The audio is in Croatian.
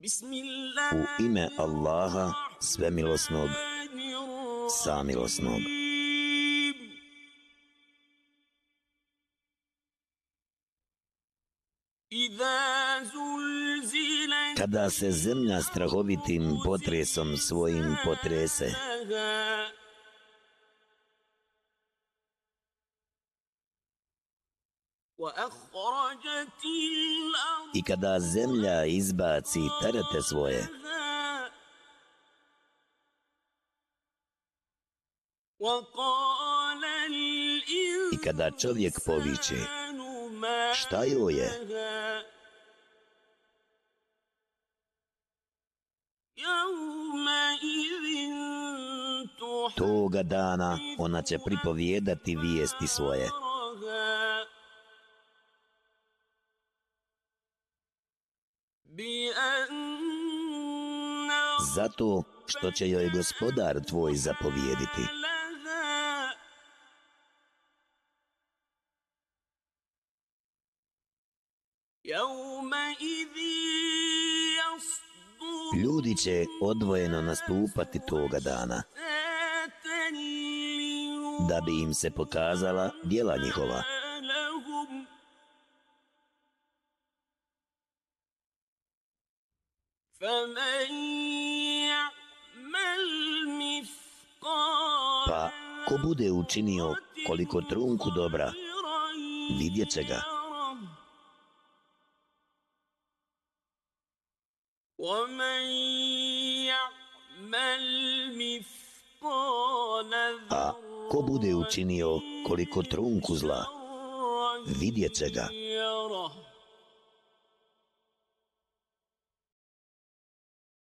U ime Allaha, svemilosnog, samilosnog. Kada se zemlja strahovitim potresom svojim potrese, i kada zemlja izbaci terete svoje, i kada čovjek poviće, šta joj je? Toga dana ona će pripovijedati vijesti svoje. Zato što će joj gospodar tvoj zapovijediti. Ljudi će odvojeno nastupati toga dana da bi im se pokazala djela njihova. Pa, ko bude učinio koliko trunku dobra, vidjet će ga. A ko bude učinio koliko trunku zla, vidjet će ga.